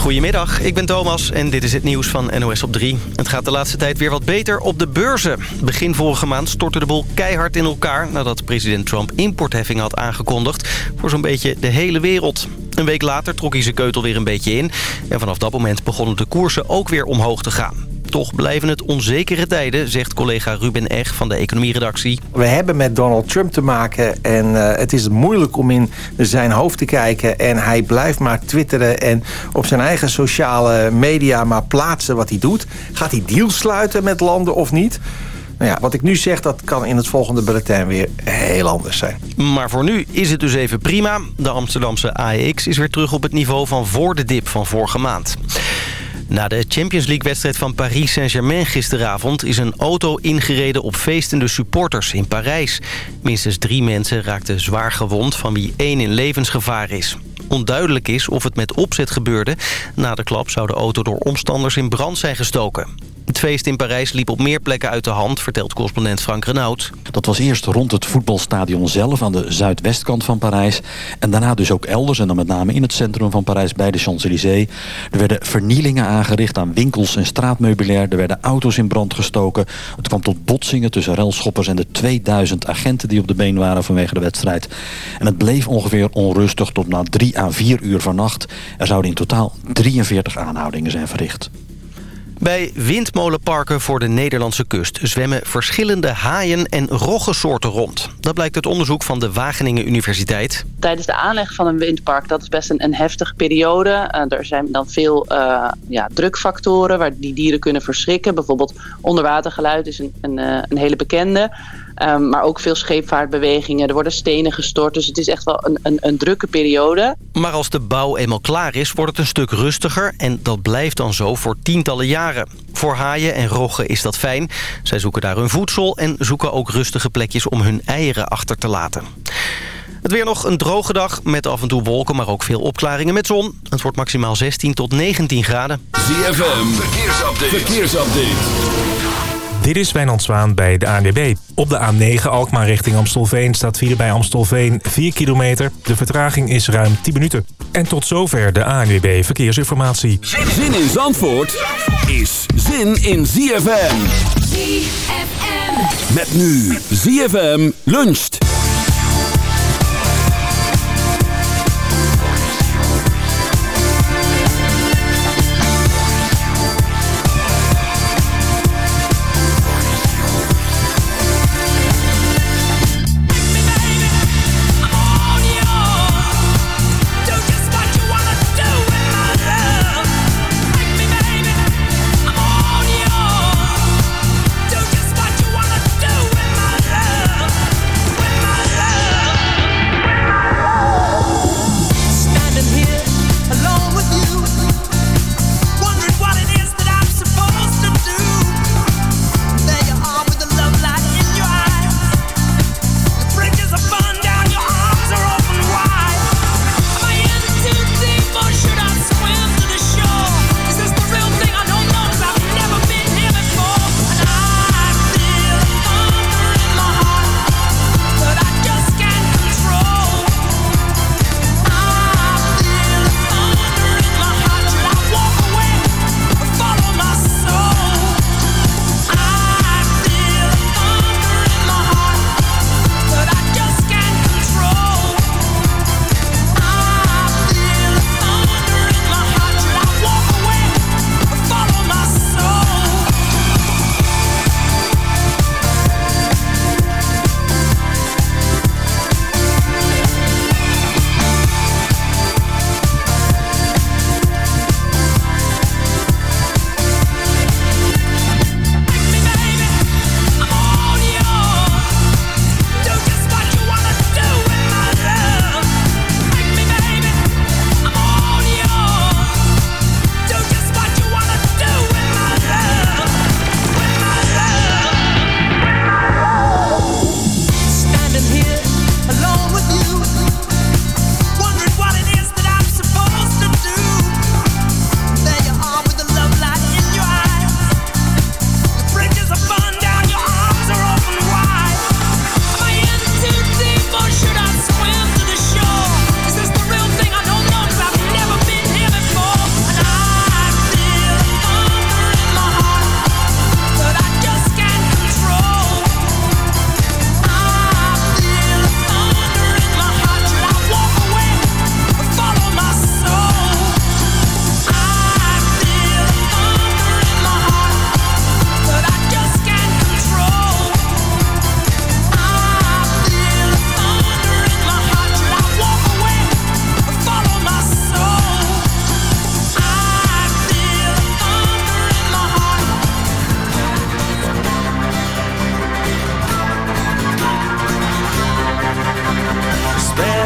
Goedemiddag, ik ben Thomas en dit is het nieuws van NOS op 3. Het gaat de laatste tijd weer wat beter op de beurzen. Begin vorige maand stortte de boel keihard in elkaar... nadat president Trump importheffing had aangekondigd... voor zo'n beetje de hele wereld. Een week later trok hij zijn keutel weer een beetje in... en vanaf dat moment begonnen de koersen ook weer omhoog te gaan. Toch blijven het onzekere tijden, zegt collega Ruben Eg van de economieredactie. We hebben met Donald Trump te maken en uh, het is moeilijk om in zijn hoofd te kijken. En hij blijft maar twitteren en op zijn eigen sociale media maar plaatsen wat hij doet. Gaat hij deals sluiten met landen of niet? Nou ja, wat ik nu zeg, dat kan in het volgende bulletin weer heel anders zijn. Maar voor nu is het dus even prima. De Amsterdamse AEX is weer terug op het niveau van voor de dip van vorige maand. Na de Champions League-wedstrijd van Paris Saint-Germain gisteravond... is een auto ingereden op feestende supporters in Parijs. Minstens drie mensen raakten zwaar gewond, van wie één in levensgevaar is. Onduidelijk is of het met opzet gebeurde. Na de klap zou de auto door omstanders in brand zijn gestoken. Het feest in Parijs liep op meer plekken uit de hand, vertelt correspondent Frank Renaud. Dat was eerst rond het voetbalstadion zelf aan de zuidwestkant van Parijs. En daarna dus ook elders, en dan met name in het centrum van Parijs bij de Champs-Élysées. Er werden vernielingen aangericht aan winkels en straatmeubilair. Er werden auto's in brand gestoken. Het kwam tot botsingen tussen relschoppers en de 2000 agenten die op de been waren vanwege de wedstrijd. En het bleef ongeveer onrustig tot na drie à vier uur vannacht. Er zouden in totaal 43 aanhoudingen zijn verricht. Bij windmolenparken voor de Nederlandse kust zwemmen verschillende haaien en roggensoorten rond. Dat blijkt uit onderzoek van de Wageningen Universiteit. Tijdens de aanleg van een windpark, dat is best een, een heftige periode. Uh, er zijn dan veel uh, ja, drukfactoren waar die dieren kunnen verschrikken. Bijvoorbeeld onderwatergeluid is een, een, uh, een hele bekende. Um, maar ook veel scheepvaartbewegingen. Er worden stenen gestort. Dus het is echt wel een, een, een, drukke periode. Maar als de bouw eenmaal klaar is, wordt het een stuk rustiger. En dat blijft dan zo voor tientallen jaren. Voor haaien en roggen is dat fijn. Zij zoeken daar hun voedsel en zoeken ook rustige plekjes om hun eieren achter te laten. Het weer nog een droge dag met af en toe wolken, maar ook veel opklaringen met zon. Het wordt maximaal 16 tot 19 graden. ZFM, verkeersupdate. verkeersupdate. Dit is Wijnand Zwaan bij de ANWB. Op de A9 Alkmaar richting Amstelveen staat file bij Amstelveen 4 kilometer. De vertraging is ruim 10 minuten. En tot zover de ANWB Verkeersinformatie. Zin in Zandvoort is zin in ZFM. ZFM. Met nu ZFM luncht.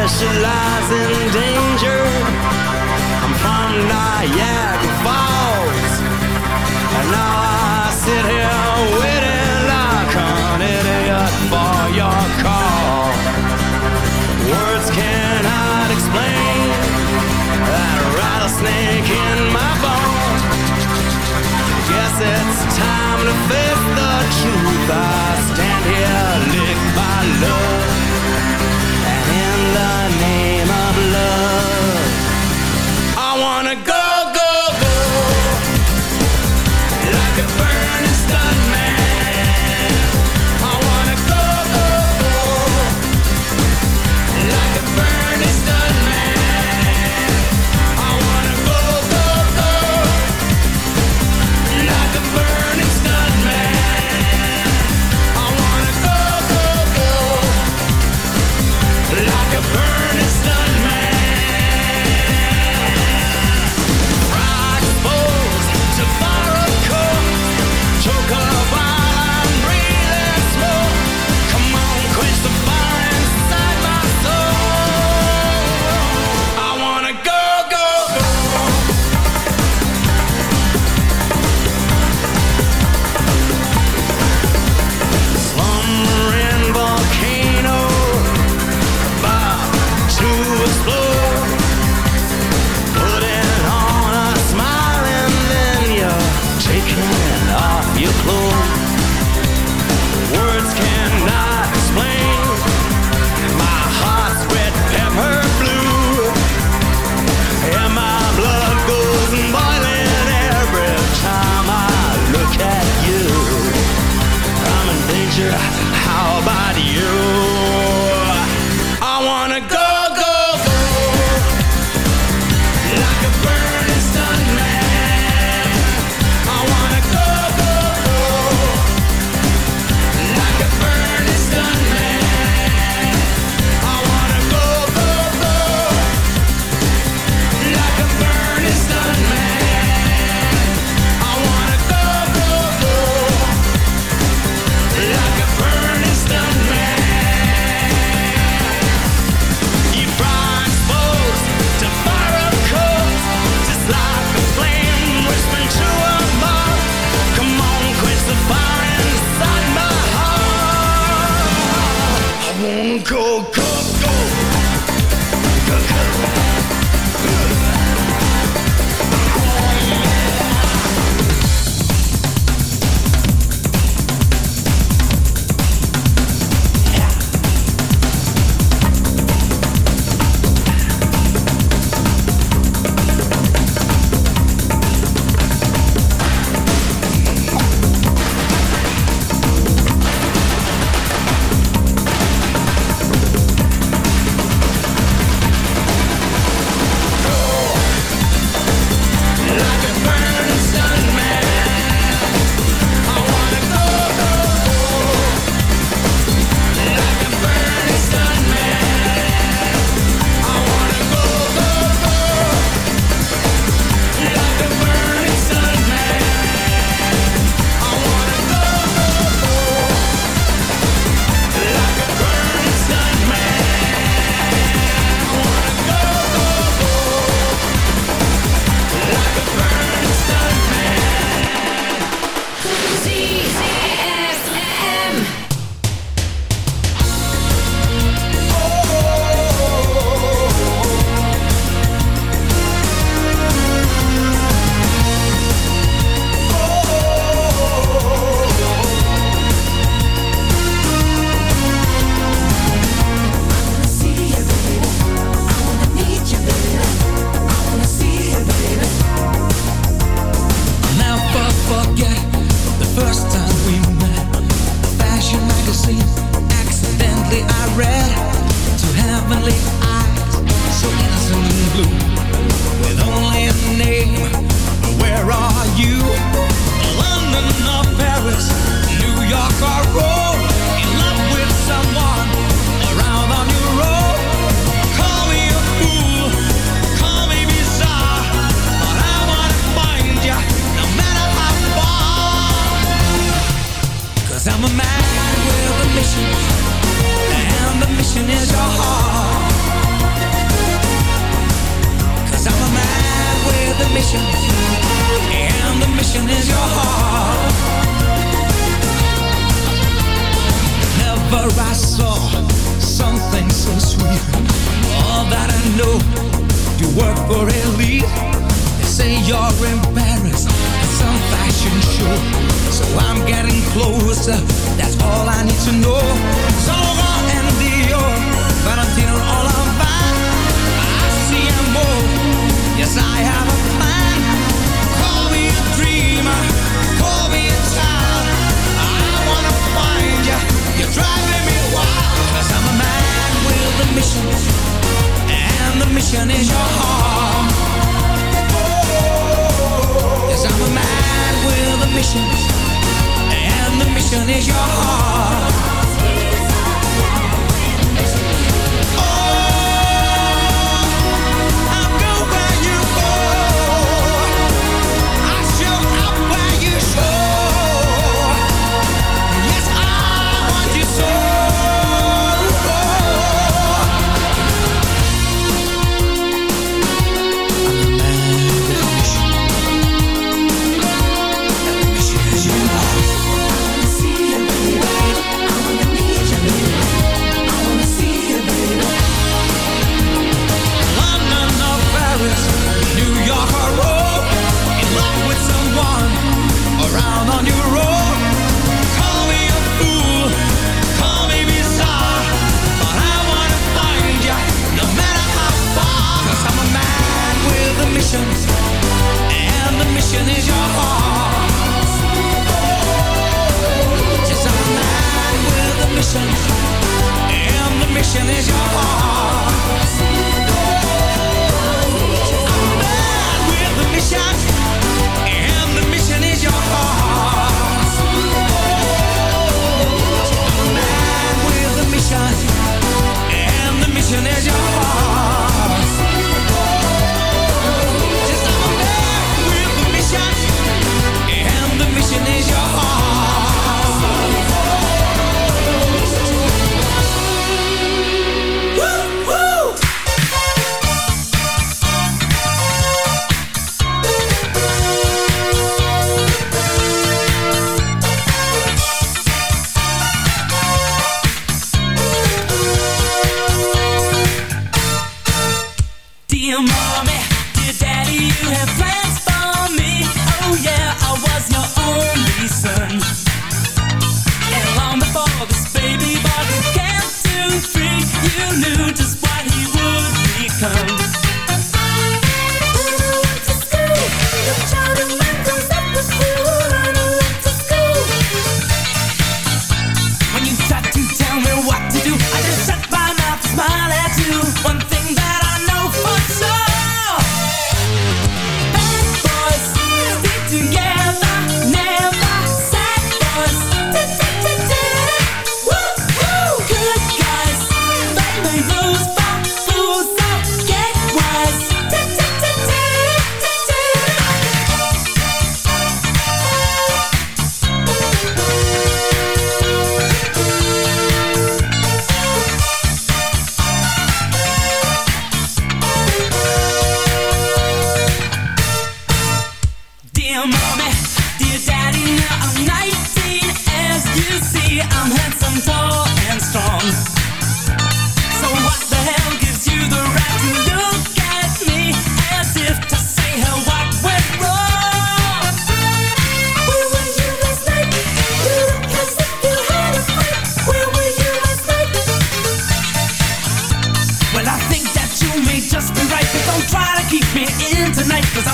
specialize in danger. I'm from Niagara Falls, and I. Yeah.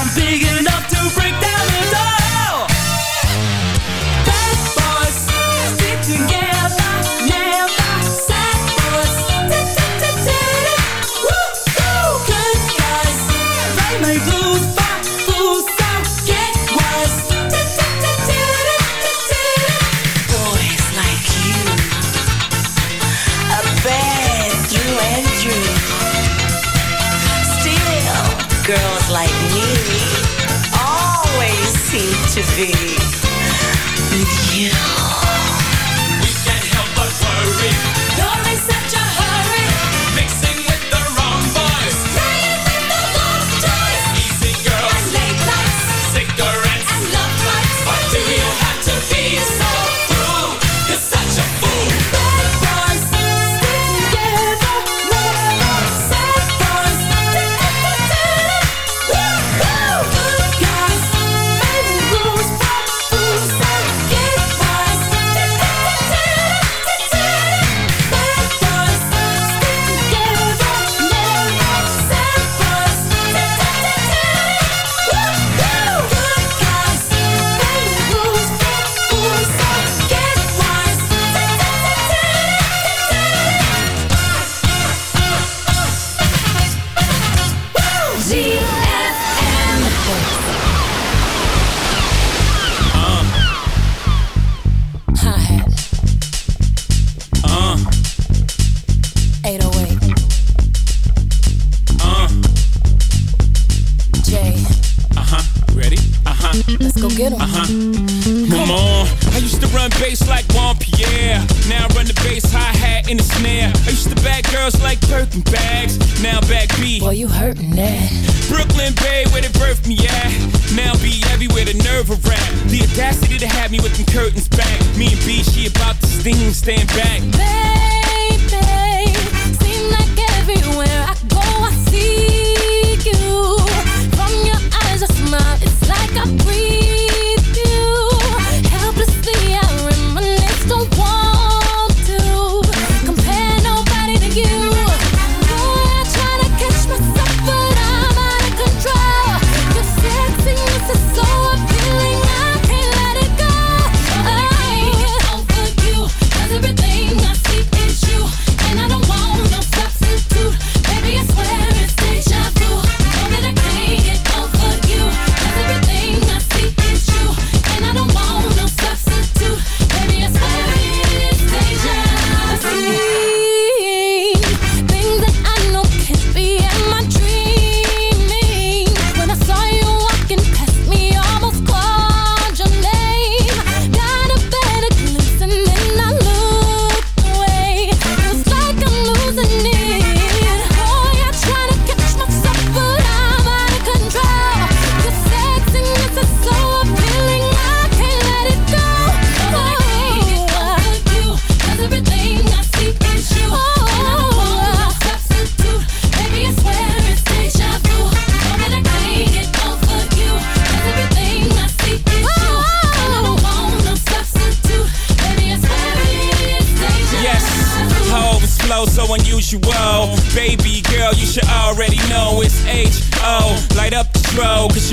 I'm big enough to break down the door. Seem hi hat, and the snare. I used to bag girls like Birkin bags. Now back B. Boy, you hurting that. Brooklyn Bay, where they birthed me at. Now be everywhere, the nerve of rap. The audacity to have me with them curtains back. Me and B, she about to sting, stand back. Baby, seem like everywhere I go, I see you. From your eyes, a smile, it's like I breathe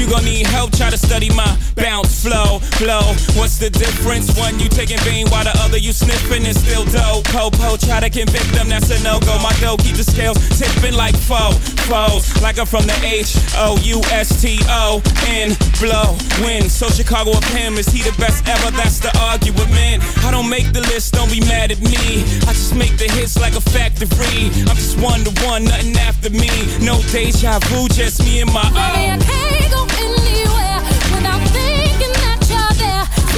gon' need help. Try to study my bounce flow, flow. What's the difference? One you taking vein while the other you sniffing is still dope. Po-po, try to convict them, that's a no-go. My dough keep the scales tipping like foe, foes. Like I'm from the H-O-U-S-T-O-N, blow, win. So Chicago of him, is he the best ever? That's the argument. I don't make the list, don't be mad at me. I just make the hits like a factory. I'm just one to one, nothing after me. No deja vu, just me and my Baby, I can't go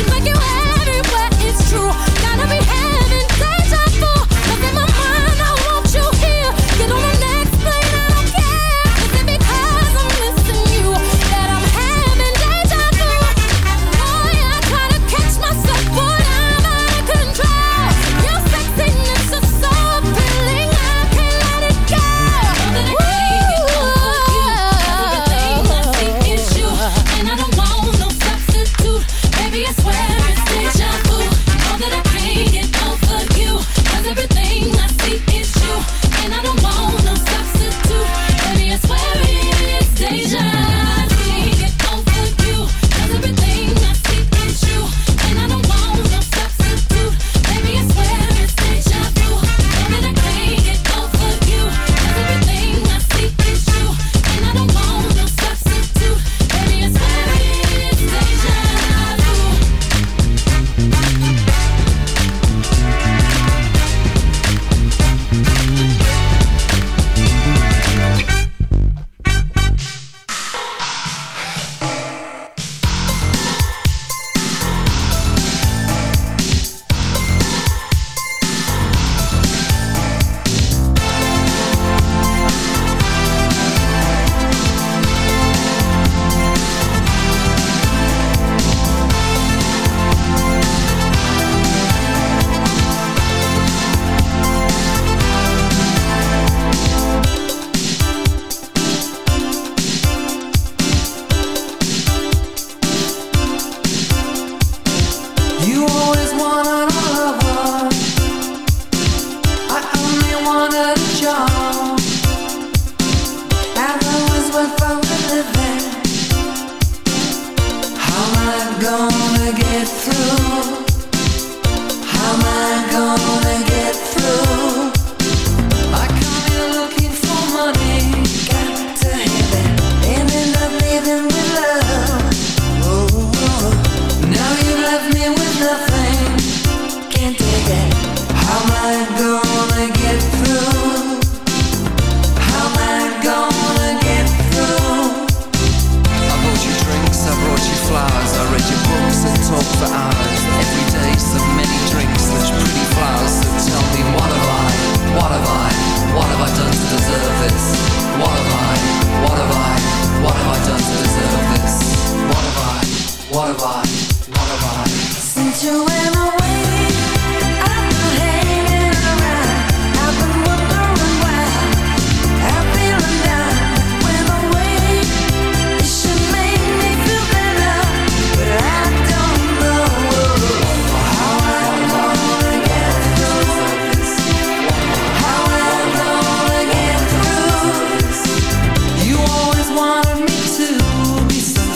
there. Like you're everywhere, it's true. Gotta be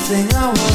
be something I wasn't.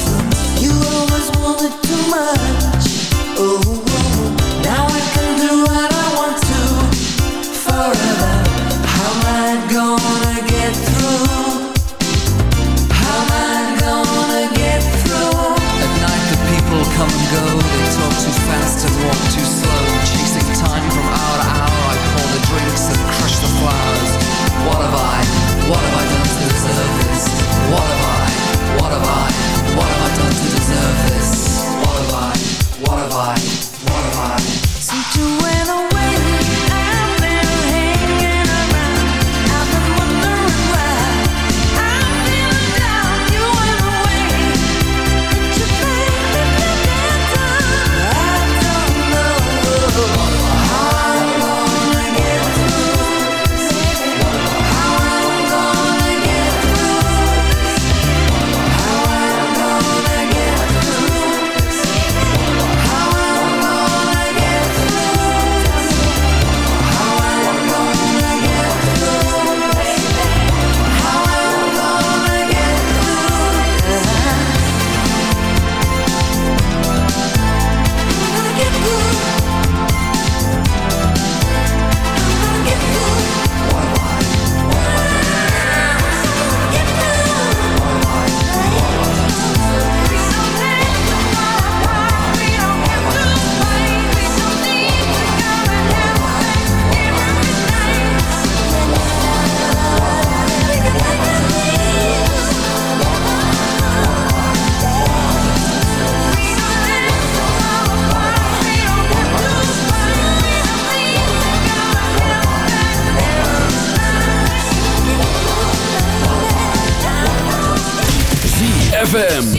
ZFM.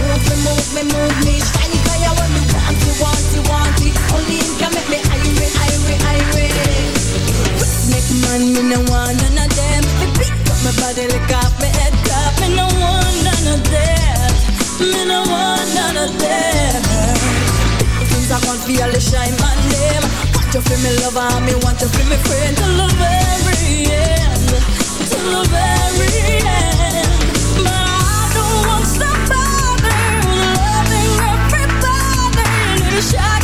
Move me, move me, move me. Want you, want you, want it. Only him can make me. Make me no want none of them. My body, my head. Me no want none of that. Me no want none of them. Things I want feel the shine man them. Want you me lover, me want you me friend till the very end, till the very end. Need a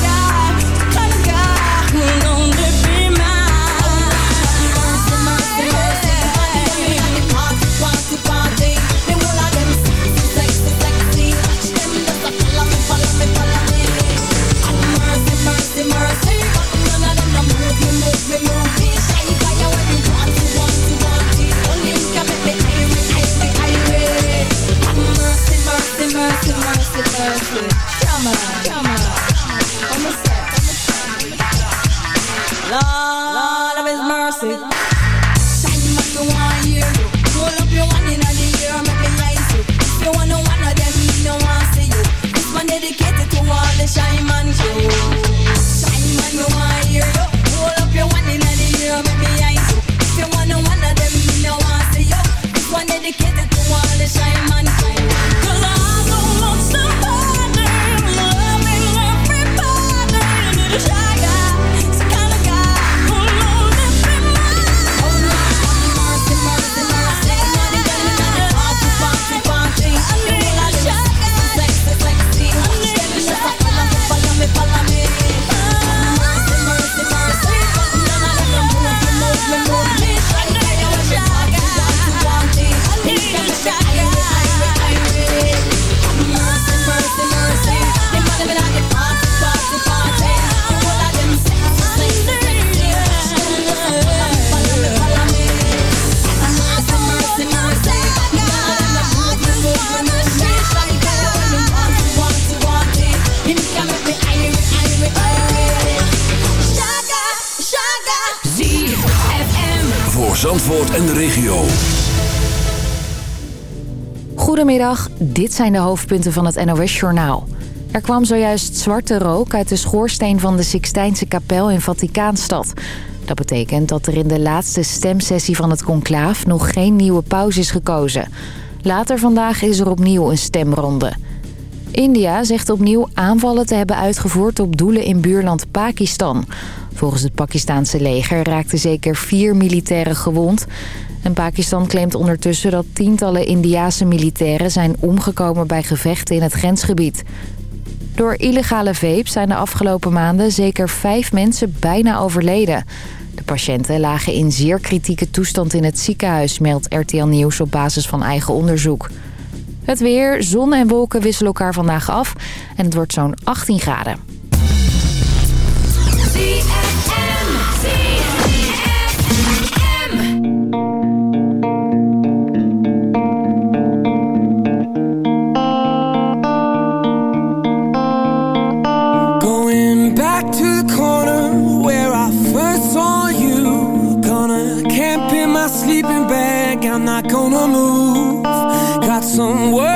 Goedemiddag, dit zijn de hoofdpunten van het NOS-journaal. Er kwam zojuist zwarte rook uit de schoorsteen van de Sixtijnse kapel in Vaticaanstad. Dat betekent dat er in de laatste stemsessie van het conclaaf nog geen nieuwe paus is gekozen. Later vandaag is er opnieuw een stemronde. India zegt opnieuw aanvallen te hebben uitgevoerd op doelen in buurland Pakistan. Volgens het Pakistaanse leger raakten zeker vier militairen gewond. En Pakistan claimt ondertussen dat tientallen Indiase militairen zijn omgekomen bij gevechten in het grensgebied. Door illegale vapes zijn de afgelopen maanden zeker vijf mensen bijna overleden. De patiënten lagen in zeer kritieke toestand in het ziekenhuis, meldt RTL Nieuws op basis van eigen onderzoek. Het weer, zon en wolken wisselen elkaar vandaag af en het wordt zo'n 18 graden. Gonna move. Got some words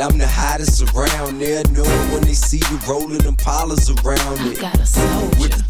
I'm the hottest around. They'll know it when they see you rolling them polars around it. With the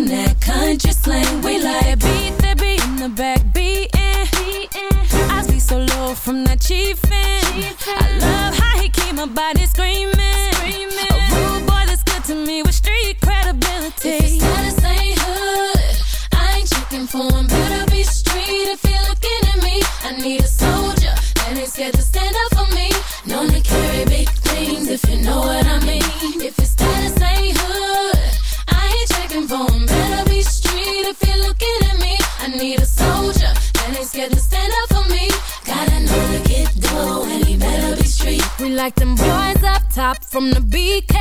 Talking that country slang. We like beat that be in the back beating. I be so low from that chiefin'. I love how he keep my body screaming, screaming. A rude boy that's good to me with street credibility. If his status ain't hood, I ain't checking for him. Better be street if you're looking at me. I need a soldier like them boys up top from the BK.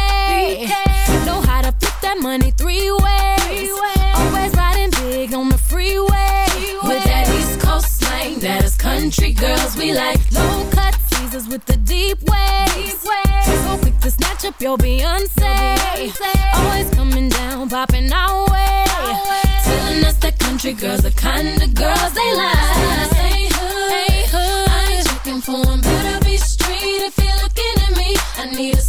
Know how to flip that money three ways. Always riding big on the freeway. With that East Coast slang, that is country girls we like. Low cut Caesars with the deep waves. So quick to snatch up your Beyonce. Always coming down, popping our way. Telling us that country girls are kind of girls they like. Need a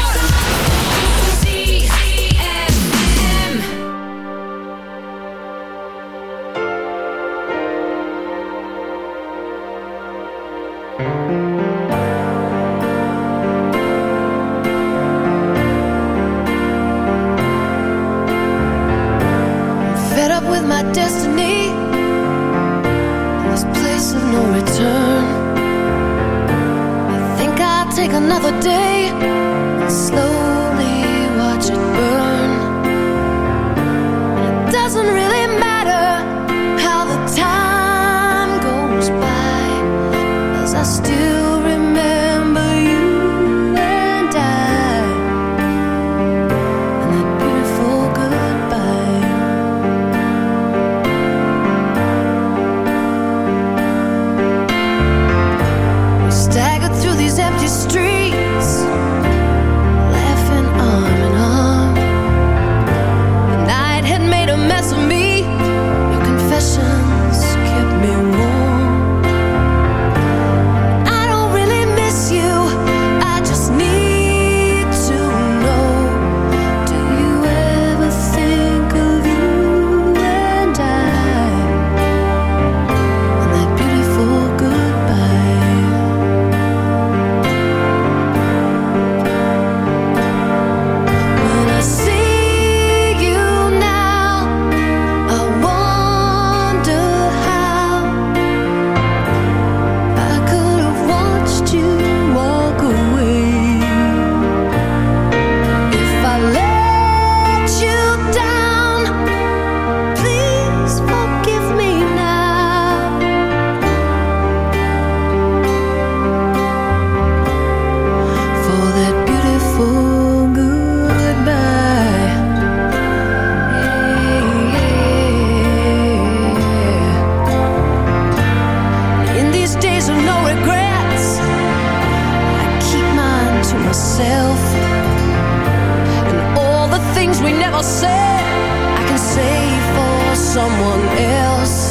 Take another day and slowly watch it burn. Someone else.